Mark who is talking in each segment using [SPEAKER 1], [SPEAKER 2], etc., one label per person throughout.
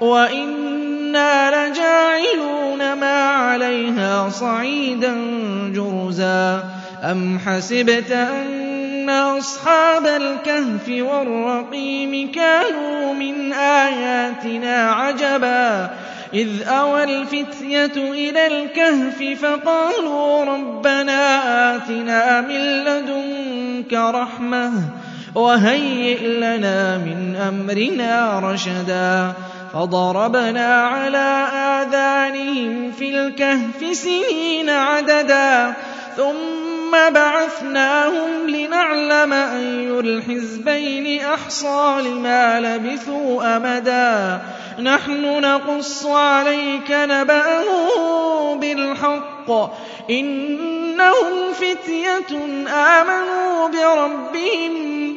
[SPEAKER 1] وَإِنَّا لَجَاعِلُونَ مَا عَلَيْهَا صَعِيدًا جُرُزًا أَمْ حَسِبْتَ أَنَّ أَصْحَابَ الْكَهْفِ وَالرَّقِيمِ كَانُوا مِنْ آيَاتِنَا عَجَبًا إِذْ أَوَى الْفِتْيَةُ إِلَى الْكَهْفِ فَقَالُوا رَبَّنَا آتِنَا مِن لَّدُنكَ رَحْمَةً وَهَيِّئْ لَنَا مِنْ أَمْرِنَا رَشَدًا فَضَرَبْنَا عَلَىٰ آذَانِهِمْ فِي الْكَهْفِ سِنِينَ عَدَدًا ثُمَّ بَعَثْنَاهُمْ لِنَعْلَمَ أَيُّ الْحِزْبَيْنِ أَحْصَىٰ لِمَا لَبِثُوا أَمَدًا. نَّحْنُ نَقُصُّ عَلَيْكَ نَبَأَهُم بِالْحَقِّ ۚ. إِنَّهُمْ فِتْيَةٌ آمَنُوا بِرَبِّهِمْ.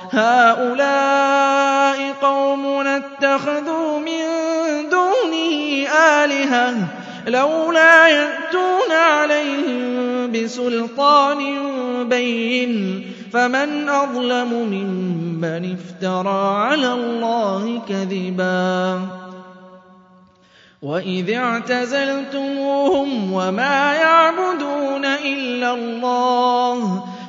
[SPEAKER 1] هَٰؤُلَاءِ قَوْمُنَا اتَّخَذُوا مِن دُونِهِ آلِهَةً ۖ لَّوْلَا يَأْتُونَ عَلَيْهِم بِسُلْطَانٍ بَيِّنٍ فَمَنْ أَظْلَمُ مِمَّنِ افْتَرَىٰ عَلَى اللَّهِ كَذِبًا وَإِذِ اعْتَزَلْتُمُوهُمْ وَمَا يَعْبُدُونَ إِلَّا اللَّهَ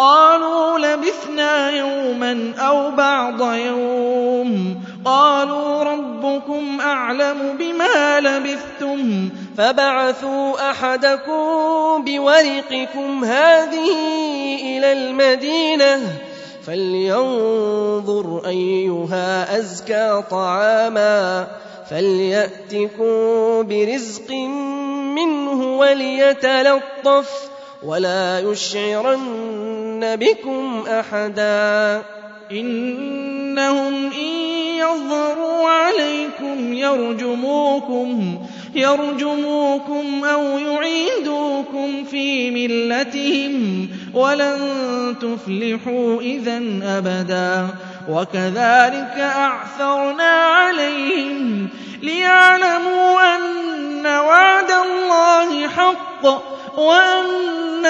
[SPEAKER 1] قَالُوا لَبِثْنَا يَوْمًا أَوْ بَعْضَ يَوْمٍ. قَالُوا رَبُّكُمْ أَعْلَمُ بِمَا لَبِثْتُمْ. فَابْعَثُوا أَحَدَكُم بِوَرِقِكُمْ هَٰذِهِ إِلَى الْمَدِينَةِ. فَلْيَنظُرْ أَيُّهَا أَزْكَىٰ طَعَامًا. فَلْيَأْتِكُم بِرِزْقٍ مِّنْهُ وَلْيَتَلَطَّفْ. ولا يشعرن بكم أحدا. إنهم إن يظهروا عليكم يرجموكم يرجموكم أو يعيدوكم في ملتهم ولن تفلحوا إذا أبدا. وكذلك أعثرنا عليهم ليعلموا أن وعد الله حق وأن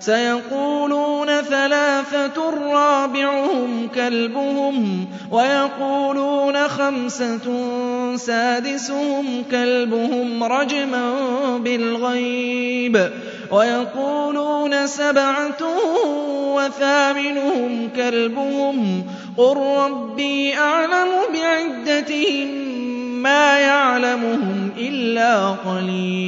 [SPEAKER 1] سيقولون ثلاثة رابعهم كلبهم ويقولون خمسة سادسهم كلبهم رجما بالغيب ويقولون سبعة وثامنهم كلبهم قل ربي أعلم بعدتهم ما يعلمهم إلا قليل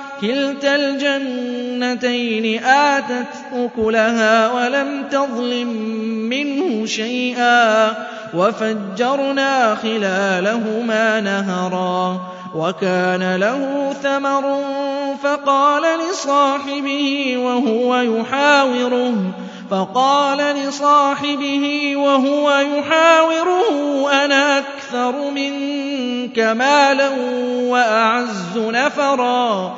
[SPEAKER 1] كِلْتَا الْجَنَّتَيْنِ آتَتْ أُكُلَهَا وَلَمْ تَظْلِم مِّنْهُ شَيْئًا وَفَجَّرْنَا خِلَالَهُمَا نَهَرًا وَكَانَ لَهُ ثَمَرٌ فَقَالَ لِصَاحِبِهِ وَهُوَ يُحَاوِرُهُ فَقَالَ لِصَاحِبِهِ وَهُوَ يُحَاوِرُهُ أَنَا أَكْثَرُ مِنكَ مَالًا وَأَعَزُّ نَفَرًا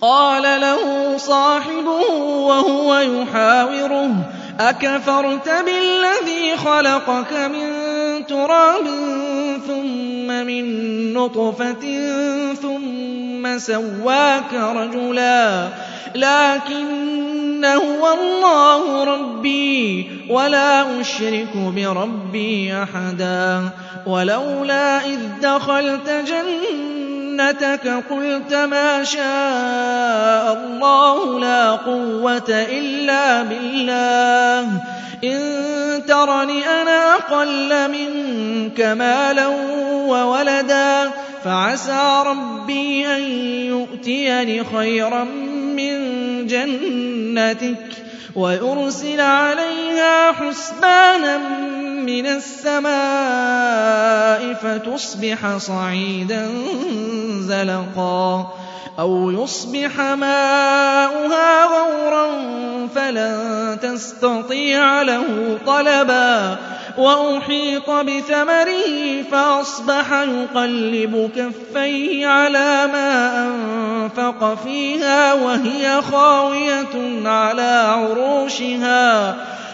[SPEAKER 1] قَالَ لَهُ صَاحِبُهُ وَهُوَ يُحَاوِرُهُ أَكَفَرْتَ بِالَّذِي خَلَقَكَ مِن تُرَابٍ ثُمَّ مِن نُّطْفَةٍ ثُمَّ سَوَّاكَ رَجُلًا لَّٰكِنَّ هُوَ اللَّهُ رَبِّي وَلَا أُشْرِكُ بِرَبِّي أَحَدًا وَلَوْلَا إِذْ دَخَلْتَ جَنَّتَكَ قُلْتَ مَا شَاءَ اللَّهُ لَا قُوَّةَ إِلَّا بِاللَّهِ. إِن تَرَنِ أَنَا أَقَلَّ مِنكَ مَالًا وَوَلَدًا فَعَسَىٰ رَبِّي أَن يُؤْتِيَنِ خَيْرًا مِّن جَنَّتِكَ وَيُرْسِلَ عَلَيْهَا حُسْبَانًا مِّنَ السَّمَاءِ فَتُصْبِحَ صَعِيدًا زَلَقًا أَوْ يُصْبِحَ مَاؤُهَا غَوْرًا فَلَن تَسْتَطِيعَ لَهُ طَلَبًا وَأُحِيطَ بِثَمَرِهِ فَأَصْبَحَ يُقَلِّبُ كَفَّيْهِ عَلَىٰ مَا أَنفَقَ فِيهَا وَهِيَ خَاوِيَةٌ عَلَىٰ عُرُوشِهَا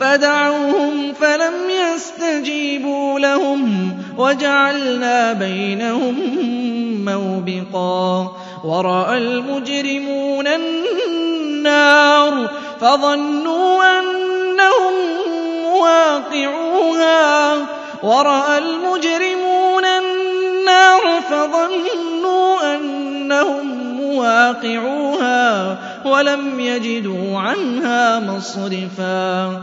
[SPEAKER 1] فَدَعَوْهُمْ فَلَمْ يَسْتَجِيبُوا لَهُمْ وَجَعَلْنَا بَيْنَهُم مَّوْبِقًا وَرَأَى الْمُجْرِمُونَ النَّارَ فَظَنُّوا أَنَّهُم مُّوَاقِعُوهَا وَرَأَى الْمُجْرِمُونَ النَّارَ فَظَنُّوا أَنَّهُم مُّوَاقِعُوهَا وَلَمْ يَجِدُوا عَنْهَا مَصْرِفًا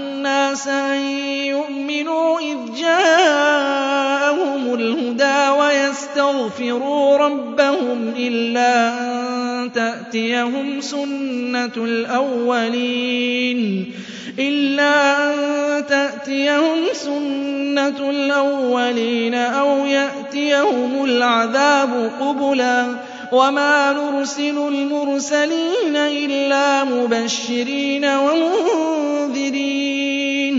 [SPEAKER 1] أَن يُؤْمِنُوا إِذْ جَاءَهُمُ الْهُدَىٰ وَيَسْتَغْفِرُوا رَبَّهُمْ إِلَّا أَن تَأْتِيَهُمْ سُنَّةُ الْأَوَّلِينَ إِلَّا أَن تَأْتِيَهُمْ سُنَّةُ الْأَوَّلِينَ أَوْ يَأْتِيَهُمُ الْعَذَابُ قُبُلًا وَمَا نُرْسِلُ الْمُرْسَلِينَ إِلَّا مُبَشِّرِينَ وَمُنذِرِينَ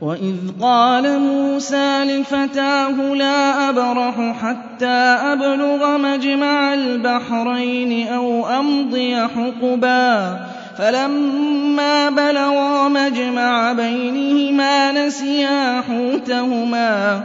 [SPEAKER 1] وَإِذْ قَالَ مُوسَىٰ لِفَتَاهُ لَا أَبْرَحُ حَتَّىٰ أَبْلُغَ مَجْمَعَ الْبَحْرَيْنِ أَوْ أَمْضِيَ حُقُبًا فَلَمَّا بَلَغَا مَجْمَعَ بَيْنِهِمَا نَسِيَا حُوتَهُمَا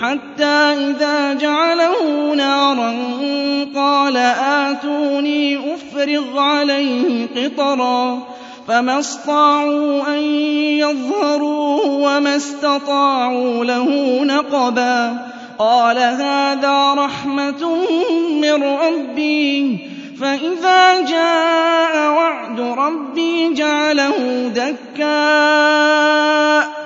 [SPEAKER 1] حَتَّىٰ إِذَا جَعَلَهُ نَارًا قَالَ آتُونِي أُفْرِغْ عَلَيْهِ قِطْرًا فَمَا اسْطَاعُوا أَن يَظْهَرُوهُ وَمَا اسْتَطَاعُوا لَهُ نَقْبًا قَالَ هَٰذَا رَحْمَةٌ مِّن رَّبِّي فَإِذَا جَاءَ وَعْدُ رَبِّي جَعَلَهُ دَكَّاءَ ۖ